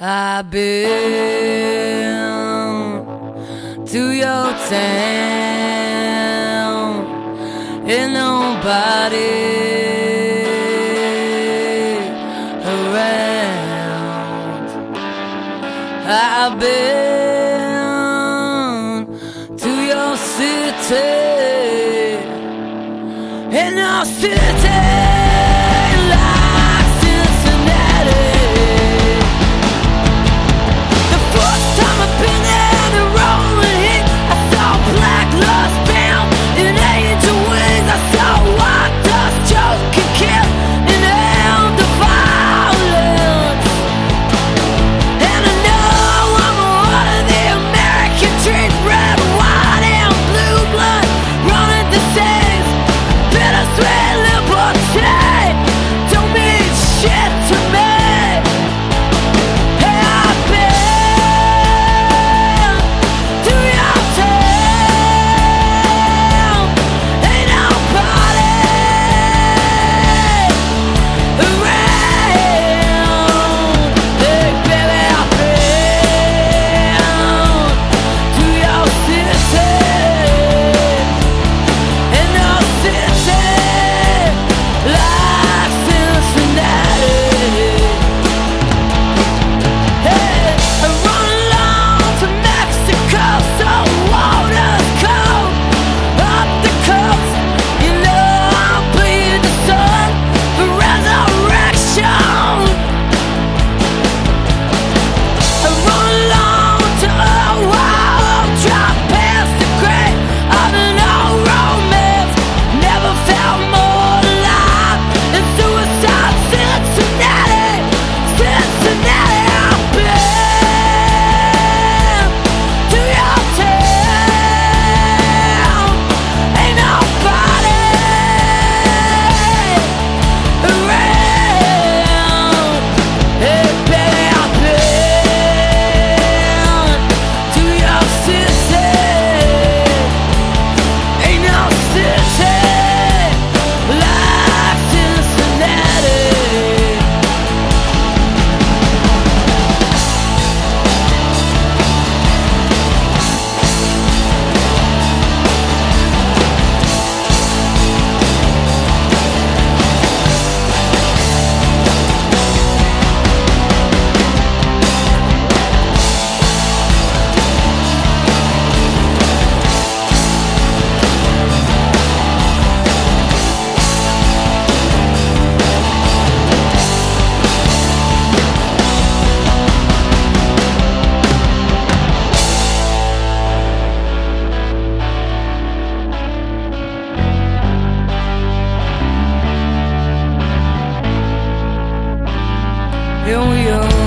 I've been to your town and nobody around. I've been to your city in your city. 拥有。